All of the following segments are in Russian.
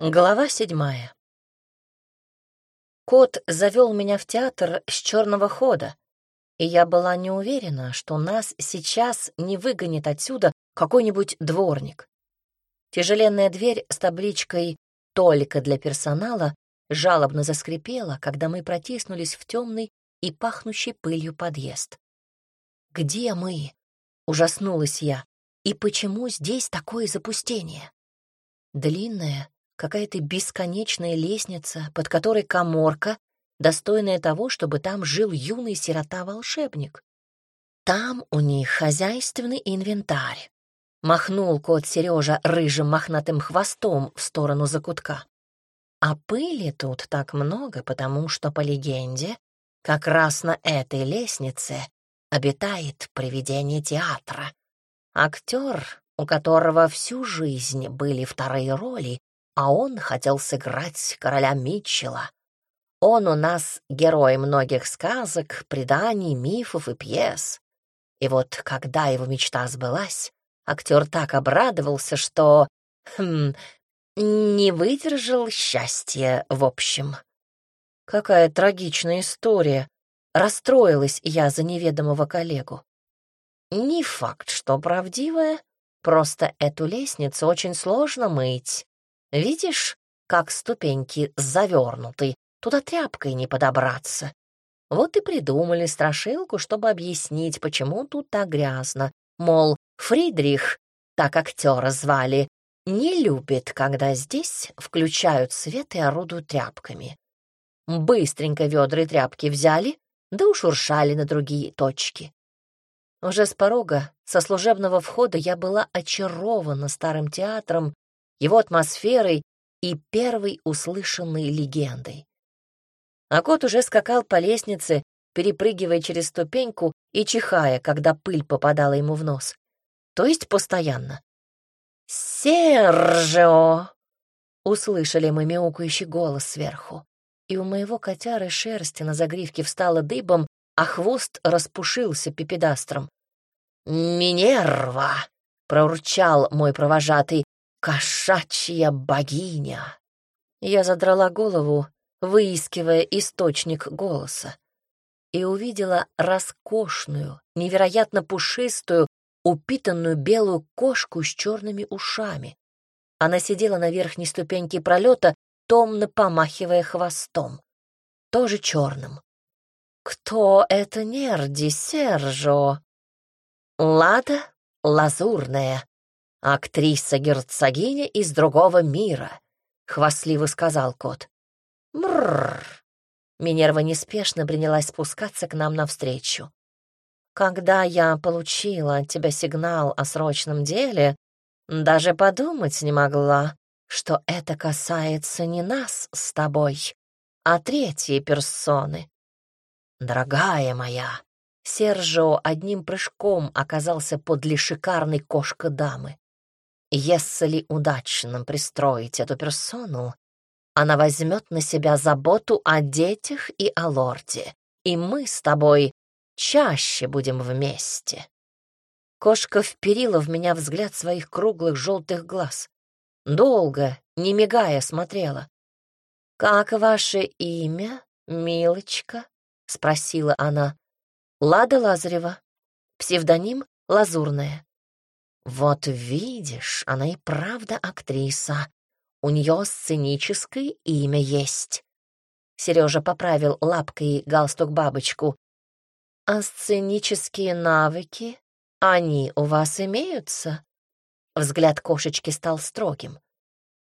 Глава седьмая. Кот завел меня в театр с черного хода, и я была не уверена, что нас сейчас не выгонит отсюда какой-нибудь дворник. Тяжеленная дверь с табличкой «Только для персонала» жалобно заскрипела, когда мы протиснулись в темный и пахнущий пылью подъезд. «Где мы?» — ужаснулась я. «И почему здесь такое запустение?» Длинная, какая-то бесконечная лестница, под которой коморка, достойная того, чтобы там жил юный сирота-волшебник. Там у них хозяйственный инвентарь. Махнул кот Сережа рыжим мохнатым хвостом в сторону закутка. А пыли тут так много, потому что, по легенде, как раз на этой лестнице обитает привидение театра. Актер, у которого всю жизнь были вторые роли, а он хотел сыграть короля Митчелла. Он у нас герой многих сказок, преданий, мифов и пьес. И вот когда его мечта сбылась, актер так обрадовался, что... Хм, не выдержал счастья, в общем. Какая трагичная история. Расстроилась я за неведомого коллегу. Не факт, что правдивая, просто эту лестницу очень сложно мыть. Видишь, как ступеньки завернуты, туда тряпкой не подобраться. Вот и придумали страшилку, чтобы объяснить, почему тут так грязно. Мол, Фридрих, так актера звали, не любит, когда здесь включают свет и орудуют тряпками. Быстренько ведра и тряпки взяли, да ушуршали на другие точки. Уже с порога, со служебного входа, я была очарована старым театром его атмосферой и первой услышанной легендой. А кот уже скакал по лестнице, перепрыгивая через ступеньку и чихая, когда пыль попадала ему в нос. То есть постоянно. «Сержио!» — услышали мы мяукающий голос сверху. И у моего котяры шерсти на загривке встала дыбом, а хвост распушился пипедастром. «Минерва!» — проурчал мой провожатый. Кошачья богиня! Я задрала голову, выискивая источник голоса, и увидела роскошную, невероятно пушистую, упитанную белую кошку с черными ушами. Она сидела на верхней ступеньке пролета, томно помахивая хвостом, тоже черным. «Кто это нерди, Сержо?» «Лада лазурная», «Актриса-герцогиня из другого мира», — хвастливо сказал кот. «Брррр». Минерва неспешно принялась спускаться к нам навстречу. «Когда я получила от тебя сигнал о срочном деле, даже подумать не могла, что это касается не нас с тобой, а третьей персоны. Дорогая моя, Сержио одним прыжком оказался подле шикарной кошка-дамы. Если удачно пристроить эту персону, она возьмет на себя заботу о детях и о лорде, и мы с тобой чаще будем вместе. Кошка вперила в меня взгляд своих круглых желтых глаз. Долго, не мигая, смотрела. «Как ваше имя, милочка?» — спросила она. «Лада Лазарева. Псевдоним Лазурная. Вот видишь, она и правда актриса. У нее сценическое имя есть. Сережа поправил лапкой галстук-бабочку. А сценические навыки, они у вас имеются? Взгляд кошечки стал строгим.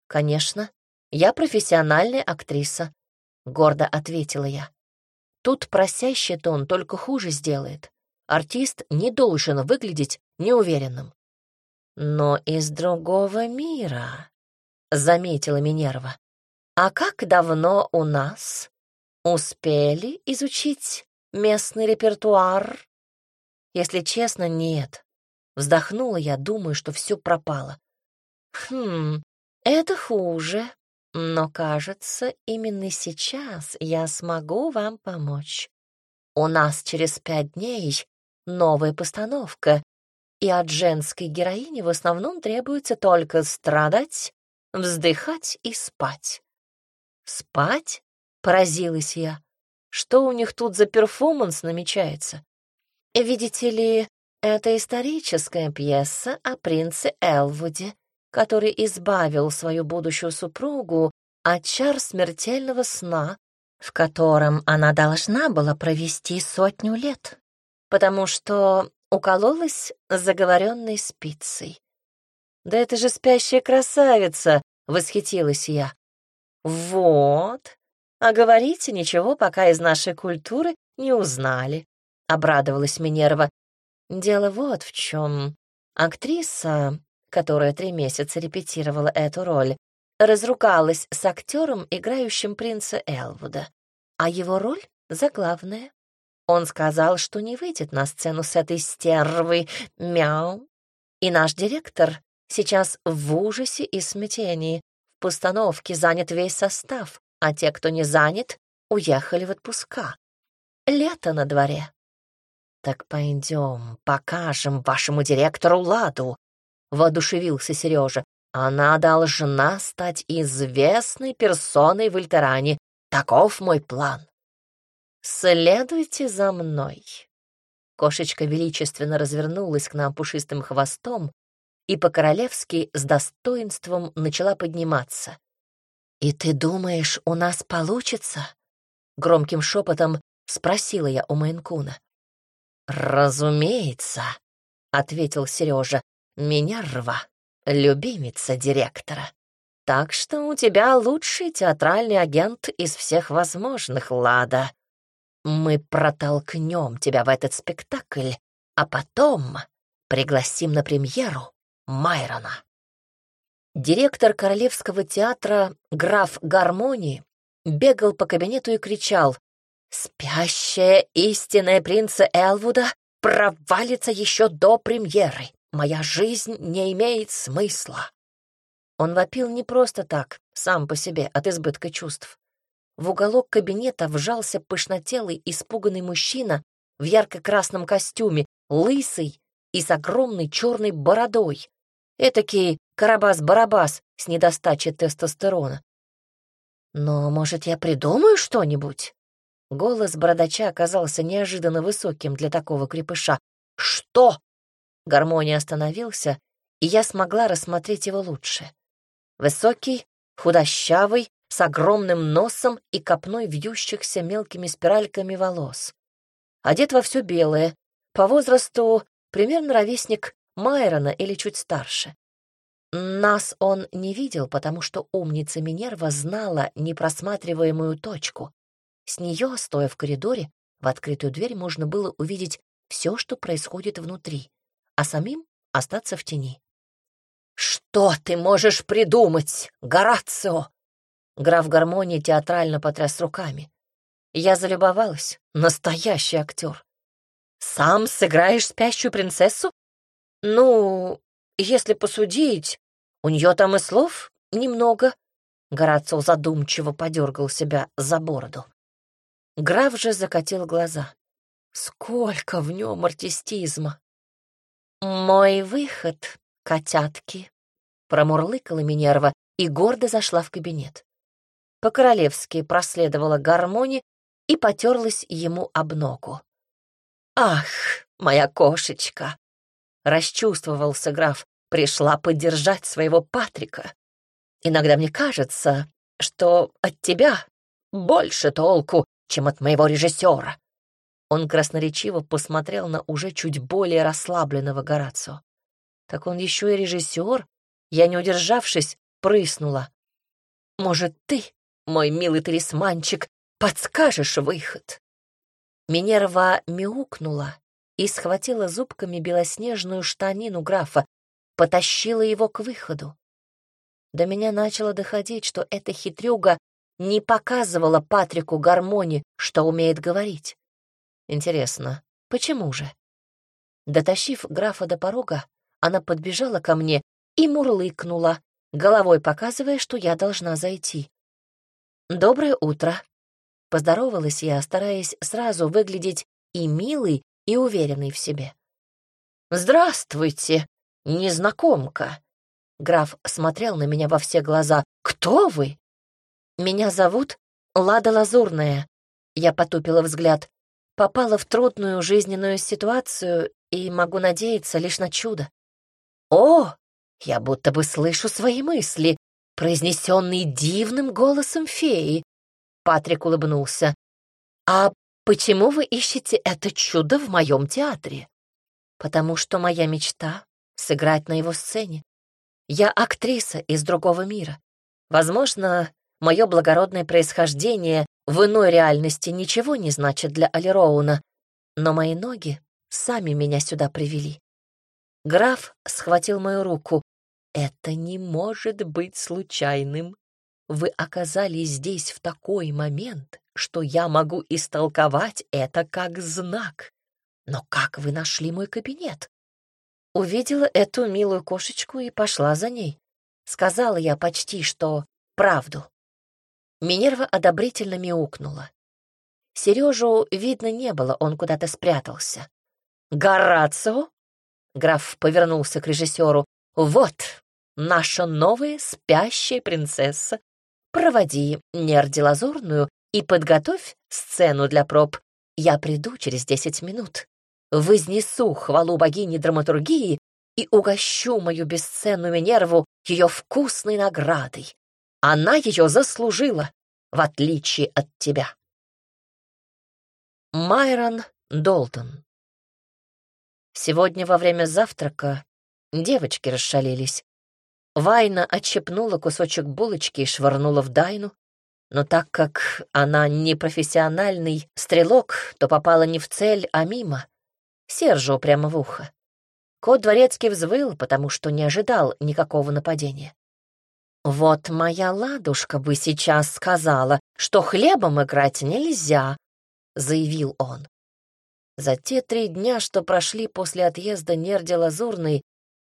Конечно, я профессиональная актриса, гордо ответила я. Тут просящий тон только хуже сделает. Артист не должен выглядеть неуверенным но из другого мира», — заметила Минерва. «А как давно у нас? Успели изучить местный репертуар?» «Если честно, нет». Вздохнула я, думаю, что все пропало. «Хм, это хуже, но, кажется, именно сейчас я смогу вам помочь. У нас через пять дней новая постановка, и от женской героини в основном требуется только страдать вздыхать и спать. Спать? Поразилась я. Что у них тут за перформанс намечается? Видите ли, это историческая пьеса о принце Элвуде, который избавил свою будущую супругу от чар смертельного сна, в котором она должна была провести сотню лет, потому что укололась заговоренной спицей. «Да это же спящая красавица!» — восхитилась я. «Вот, а говорите ничего, пока из нашей культуры не узнали», — обрадовалась Минерва. «Дело вот в чем. Актриса, которая три месяца репетировала эту роль, разругалась с актером, играющим принца Элвуда, а его роль заглавная. Он сказал, что не выйдет на сцену с этой стервой, мяу. И наш директор сейчас в ужасе и смятении. В постановке занят весь состав, а те, кто не занят, уехали в отпуска. Лето на дворе. «Так пойдем, покажем вашему директору Ладу», — воодушевился Сережа. Она должна стать известной персоной в Альтеране. Таков мой план. Следуйте за мной. Кошечка величественно развернулась к нам пушистым хвостом и по-королевски с достоинством начала подниматься. «И ты думаешь, у нас получится?» Громким шепотом спросила я у Майнкуна. «Разумеется», — ответил Сережа, — «меня рва» любимица директора. Так что у тебя лучший театральный агент из всех возможных, Лада. Мы протолкнем тебя в этот спектакль, а потом пригласим на премьеру Майрона. Директор Королевского театра, граф Гармонии, бегал по кабинету и кричал «Спящая истинная принца Элвуда провалится еще до премьеры. Моя жизнь не имеет смысла. Он вопил не просто так, сам по себе, от избытка чувств. В уголок кабинета вжался пышнотелый, испуганный мужчина в ярко-красном костюме, лысый и с огромной черной бородой. Этакий Карабас-Барабас с недостачей тестостерона. «Но, может, я придумаю что-нибудь?» Голос бородача оказался неожиданно высоким для такого крепыша. «Что?» Гармония остановился, и я смогла рассмотреть его лучше. Высокий, худощавый, с огромным носом и копной вьющихся мелкими спиральками волос. Одет во все белое, по возрасту примерно ровесник Майрона или чуть старше. Нас он не видел, потому что умница Минерва знала непросматриваемую точку. С нее, стоя в коридоре, в открытую дверь можно было увидеть все, что происходит внутри а самим остаться в тени. «Что ты можешь придумать, Горацио?» Граф Гармонии театрально потряс руками. Я залюбовалась. Настоящий актер. «Сам сыграешь спящую принцессу?» «Ну, если посудить, у нее там и слов немного». Горацио задумчиво подергал себя за бороду. Граф же закатил глаза. Сколько в нем артистизма! «Мой выход, котятки», — промурлыкала Минерва и гордо зашла в кабинет. По-королевски проследовала гармони и потерлась ему об ногу. «Ах, моя кошечка!» — расчувствовался граф. «Пришла поддержать своего Патрика. Иногда мне кажется, что от тебя больше толку, чем от моего режиссера. Он красноречиво посмотрел на уже чуть более расслабленного Горацио. Так он еще и режиссер. Я, не удержавшись, прыснула. Может, ты, мой милый талисманчик, подскажешь выход? Минерва мяукнула и схватила зубками белоснежную штанину графа, потащила его к выходу. До меня начало доходить, что эта хитрюга не показывала Патрику Гармони, что умеет говорить. Интересно, почему же? Дотащив графа до порога, она подбежала ко мне и мурлыкнула, головой показывая, что я должна зайти. «Доброе утро!» Поздоровалась я, стараясь сразу выглядеть и милой, и уверенной в себе. «Здравствуйте, незнакомка!» Граф смотрел на меня во все глаза. «Кто вы?» «Меня зовут Лада Лазурная». Я потупила взгляд. Попала в трудную жизненную ситуацию и могу надеяться лишь на чудо. «О, я будто бы слышу свои мысли, произнесенные дивным голосом феи». Патрик улыбнулся. «А почему вы ищете это чудо в моем театре?» «Потому что моя мечта — сыграть на его сцене. Я актриса из другого мира. Возможно, мое благородное происхождение в иной реальности ничего не значит для Алироуна, но мои ноги сами меня сюда привели. Граф схватил мою руку. «Это не может быть случайным. Вы оказались здесь в такой момент, что я могу истолковать это как знак. Но как вы нашли мой кабинет?» Увидела эту милую кошечку и пошла за ней. Сказала я почти что правду. Минерва одобрительно мяукнула. Сережу видно не было, он куда-то спрятался. «Горацио?» — граф повернулся к режиссеру. «Вот наша новая спящая принцесса. Проводи нерди лазурную и подготовь сцену для проб. Я приду через десять минут вознесу хвалу богини драматургии и угощу мою бесценную Минерву ее вкусной наградой. Она ее заслужила, в отличие от тебя. Майрон Долтон Сегодня во время завтрака девочки расшалились. Вайна отщепнула кусочек булочки и швырнула в Дайну, но так как она не профессиональный стрелок, то попала не в цель, а мимо. Сержу прямо в ухо. Кот дворецкий взвыл, потому что не ожидал никакого нападения. «Вот моя ладушка бы сейчас сказала, что хлебом играть нельзя», — заявил он. За те три дня, что прошли после отъезда Нерди Лазурной,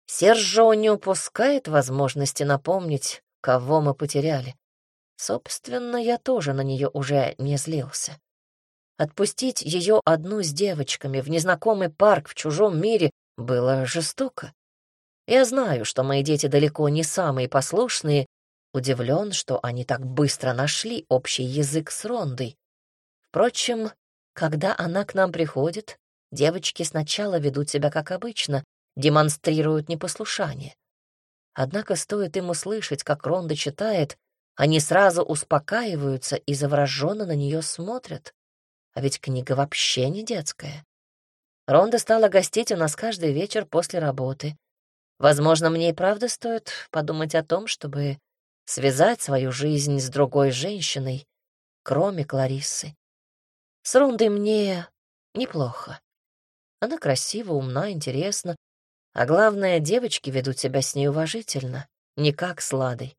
Сержо не упускает возможности напомнить, кого мы потеряли. Собственно, я тоже на нее уже не злился. Отпустить ее одну с девочками в незнакомый парк в чужом мире было жестоко. Я знаю, что мои дети далеко не самые послушные, удивлен, что они так быстро нашли общий язык с Рондой. Впрочем, когда она к нам приходит, девочки сначала ведут себя как обычно, демонстрируют непослушание. Однако стоит им услышать, как Ронда читает, они сразу успокаиваются и завороженно на нее смотрят. А ведь книга вообще не детская. Ронда стала гостить у нас каждый вечер после работы. Возможно, мне и правда стоит подумать о том, чтобы связать свою жизнь с другой женщиной, кроме Клариссы. С Рондой мне неплохо. Она красива, умна, интересна, а главное, девочки ведут себя с ней уважительно, не как с Ладой.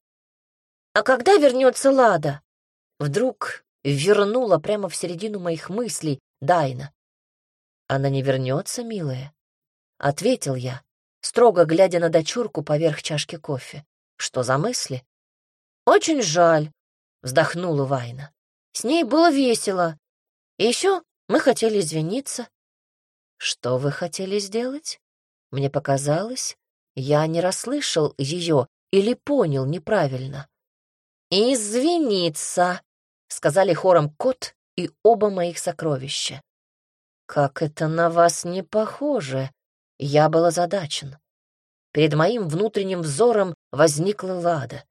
«А когда вернется Лада?» Вдруг вернула прямо в середину моих мыслей Дайна. «Она не вернется, милая?» — ответил я, строго глядя на дочурку поверх чашки кофе. «Что за мысли?» «Очень жаль», — вздохнула Вайна. «С ней было весело. И еще мы хотели извиниться». «Что вы хотели сделать?» Мне показалось, я не расслышал ее или понял неправильно. «Извиниться», сказали хором кот и оба моих сокровища. Как это на вас не похоже? Я был озадачен. Перед моим внутренним взором возникла Лада.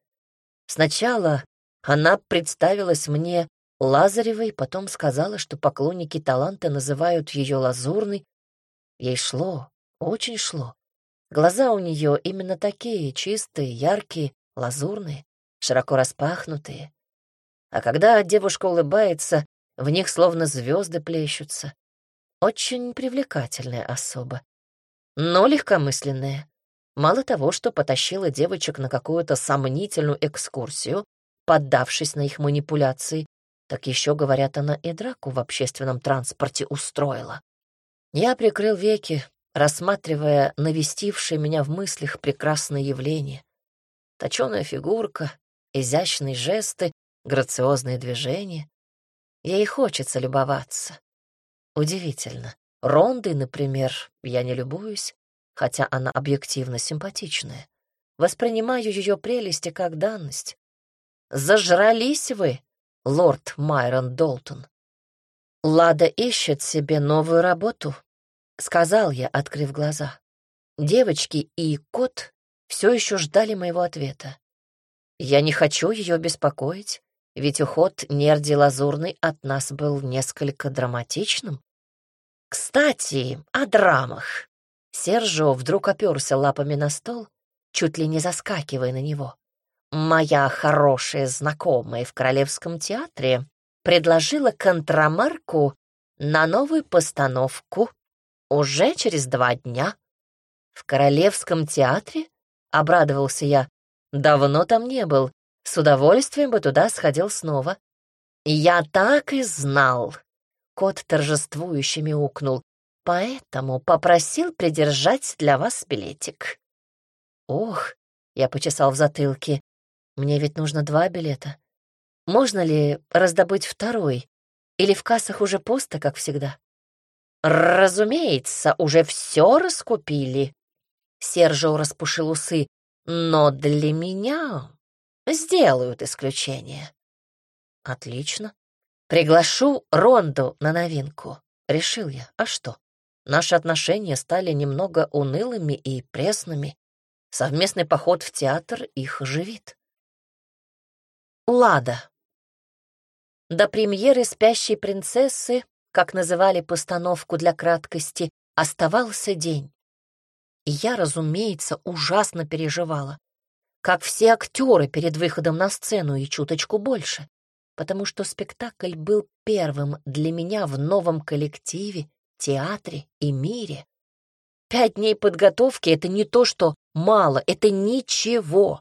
Сначала она представилась мне Лазаревой, потом сказала, что поклонники таланта называют ее Лазурной. Ей шло, очень шло. Глаза у нее именно такие, чистые, яркие, лазурные, широко распахнутые. А когда девушка улыбается, в них словно звезды плещутся. Очень привлекательная особа, но легкомысленная. Мало того, что потащила девочек на какую-то сомнительную экскурсию, поддавшись на их манипуляции, так еще, говорят, она и драку в общественном транспорте устроила. Я прикрыл веки, рассматривая навестившее меня в мыслях прекрасное явление. Точеная фигурка, изящные жесты, грациозные движения. Ей хочется любоваться. Удивительно. Рондой, например, я не любуюсь, хотя она объективно симпатичная. воспринимаю ее прелести как данность. Зажрались вы, лорд Майрон Долтон. Лада ищет себе новую работу, сказал я, открыв глаза. Девочки и кот все еще ждали моего ответа. Я не хочу ее беспокоить, ведь уход Нерди Лазурный от нас был несколько драматичным. Кстати, о драмах. Сержо вдруг оперся лапами на стол, чуть ли не заскакивая на него. Моя хорошая знакомая в Королевском театре предложила контрамарку на новую постановку уже через два дня. В Королевском театре? Обрадовался я. Давно там не был. С удовольствием бы туда сходил снова. Я так и знал. Кот торжествующе мяукнул. Поэтому попросил придержать для вас билетик. Ох, я почесал в затылке. Мне ведь нужно два билета. Можно ли раздобыть второй? Или в кассах уже пусто, как всегда? Разумеется, уже все раскупили. Сержио распушил усы. Но для меня сделают исключение. Отлично. Приглашу Ронду на новинку. Решил я. А что? Наши отношения стали немного унылыми и пресными. Совместный поход в театр их оживит. Лада. До премьеры «Спящей принцессы», как называли постановку для краткости, оставался день. И я, разумеется, ужасно переживала, как все актеры перед выходом на сцену и чуточку больше, потому что спектакль был первым для меня в новом коллективе, театре и мире. Пять дней подготовки — это не то, что мало, это ничего.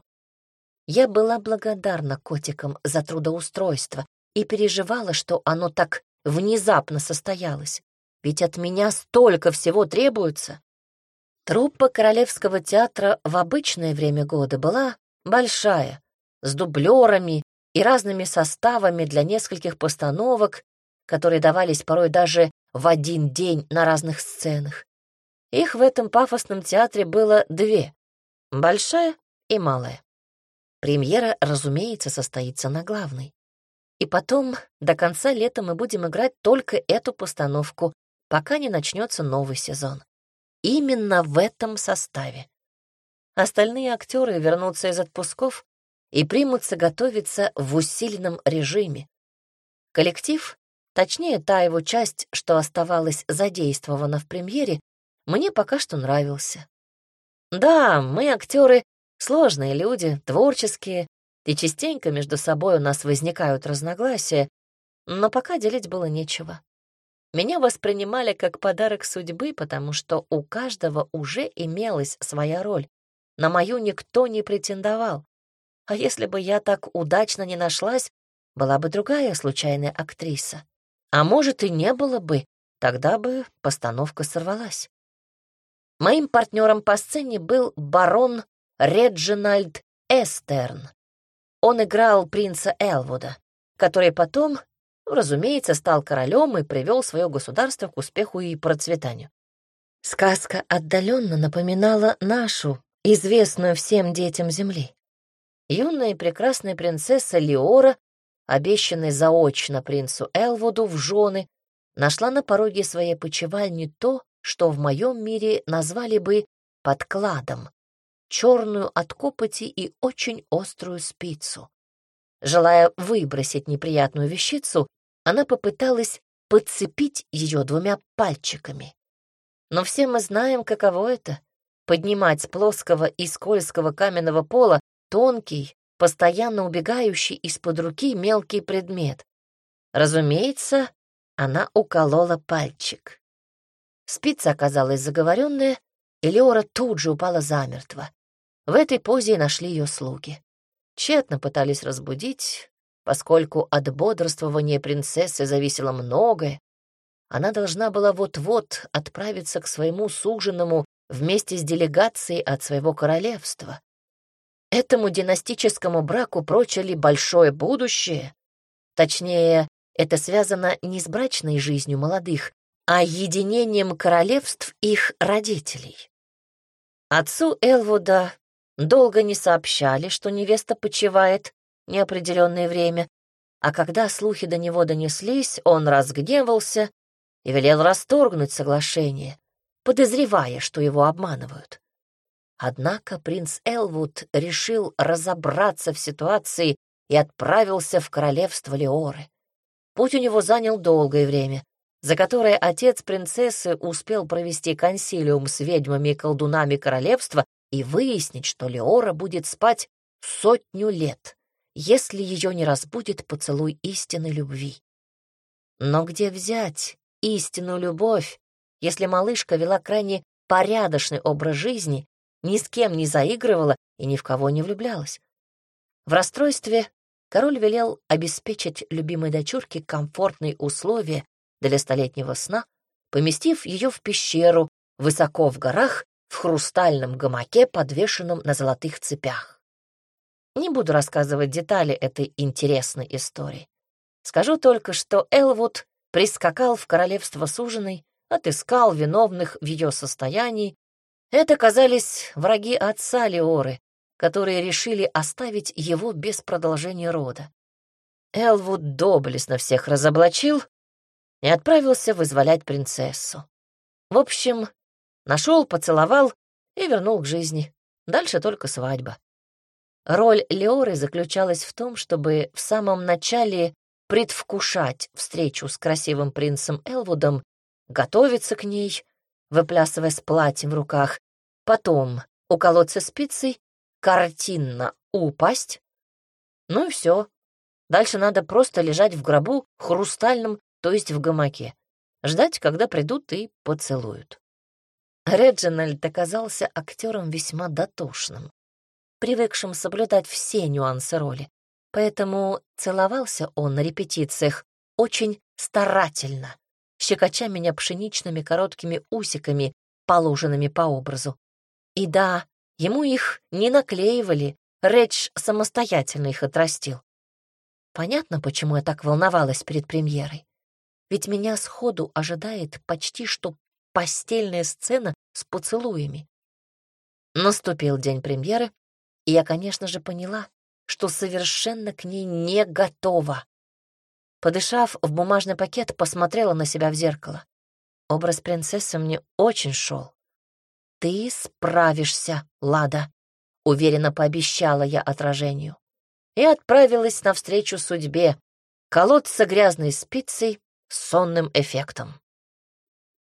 Я была благодарна котикам за трудоустройство и переживала, что оно так внезапно состоялось. Ведь от меня столько всего требуется. Труппа Королевского театра в обычное время года была большая, с дублерами и разными составами для нескольких постановок, которые давались порой даже в один день на разных сценах. Их в этом пафосном театре было две — большая и малая. Премьера, разумеется, состоится на главной. И потом, до конца лета мы будем играть только эту постановку, пока не начнется новый сезон. Именно в этом составе. Остальные актеры вернутся из отпусков и примутся готовиться в усиленном режиме. Коллектив, точнее, та его часть, что оставалась задействована в премьере, мне пока что нравился. Да, мы, актеры, Сложные люди, творческие, и частенько между собой у нас возникают разногласия, но пока делить было нечего. Меня воспринимали как подарок судьбы, потому что у каждого уже имелась своя роль. На мою никто не претендовал. А если бы я так удачно не нашлась, была бы другая случайная актриса. А может, и не было бы, тогда бы постановка сорвалась. Моим партнером по сцене был барон Реджинальд Эстерн. Он играл принца Элвуда, который потом, разумеется, стал королем и привел свое государство к успеху и процветанию. Сказка отдаленно напоминала нашу, известную всем детям Земли. Юная и прекрасная принцесса Леора, обещанная заочно принцу Элвуду в жены, нашла на пороге своей почевальни то, что в моем мире назвали бы подкладом черную от копоти и очень острую спицу. Желая выбросить неприятную вещицу, она попыталась подцепить ее двумя пальчиками. Но все мы знаем, каково это — поднимать с плоского и скользкого каменного пола тонкий, постоянно убегающий из-под руки мелкий предмет. Разумеется, она уколола пальчик. Спица оказалась заговоренная, и Леора тут же упала замертво. В этой позе и нашли ее слуги. Тщетно пытались разбудить, поскольку от бодрствования принцессы зависело многое. Она должна была вот-вот отправиться к своему суженому вместе с делегацией от своего королевства. Этому династическому браку прочили большое будущее. Точнее, это связано не с брачной жизнью молодых, а единением королевств их родителей. Отцу Элвуда долго не сообщали, что невеста почивает неопределенное время, а когда слухи до него донеслись, он разгневался и велел расторгнуть соглашение, подозревая, что его обманывают. Однако принц Элвуд решил разобраться в ситуации и отправился в королевство Леоры. Путь у него занял долгое время, за которое отец принцессы успел провести консилиум с ведьмами и колдунами королевства и выяснить, что Леора будет спать сотню лет, если ее не разбудит поцелуй истинной любви. Но где взять истинную любовь, если малышка вела крайне порядочный образ жизни, ни с кем не заигрывала и ни в кого не влюблялась? В расстройстве король велел обеспечить любимой дочурке комфортные условия для столетнего сна, поместив ее в пещеру высоко в горах в хрустальном гамаке, подвешенном на золотых цепях. Не буду рассказывать детали этой интересной истории. Скажу только, что Элвуд прискакал в королевство суженой, отыскал виновных в ее состоянии. Это казались враги отца Леоры, которые решили оставить его без продолжения рода. Элвуд доблестно всех разоблачил и отправился вызволять принцессу. В общем, нашел, поцеловал и вернул к жизни. Дальше только свадьба. Роль Леоры заключалась в том, чтобы в самом начале предвкушать встречу с красивым принцем Элвудом, готовиться к ней, выплясывая с платьем в руках, потом уколоться спицей, картинно упасть. Ну и все. Дальше надо просто лежать в гробу хрустальном, то есть в гамаке, ждать, когда придут и поцелуют. Реджинальд оказался актером весьма дотошным, привыкшим соблюдать все нюансы роли. Поэтому целовался он на репетициях очень старательно, щекоча меня пшеничными короткими усиками, положенными по образу. И да, ему их не наклеивали, Редж самостоятельно их отрастил. Понятно, почему я так волновалась перед премьерой. Ведь меня сходу ожидает почти что постельная сцена с поцелуями. Наступил день премьеры, и я, конечно же, поняла, что совершенно к ней не готова. Подышав в бумажный пакет, посмотрела на себя в зеркало. Образ принцессы мне очень шел. «Ты справишься, Лада», — уверенно пообещала я отражению. И отправилась навстречу судьбе, колоться грязной спицей с сонным эффектом.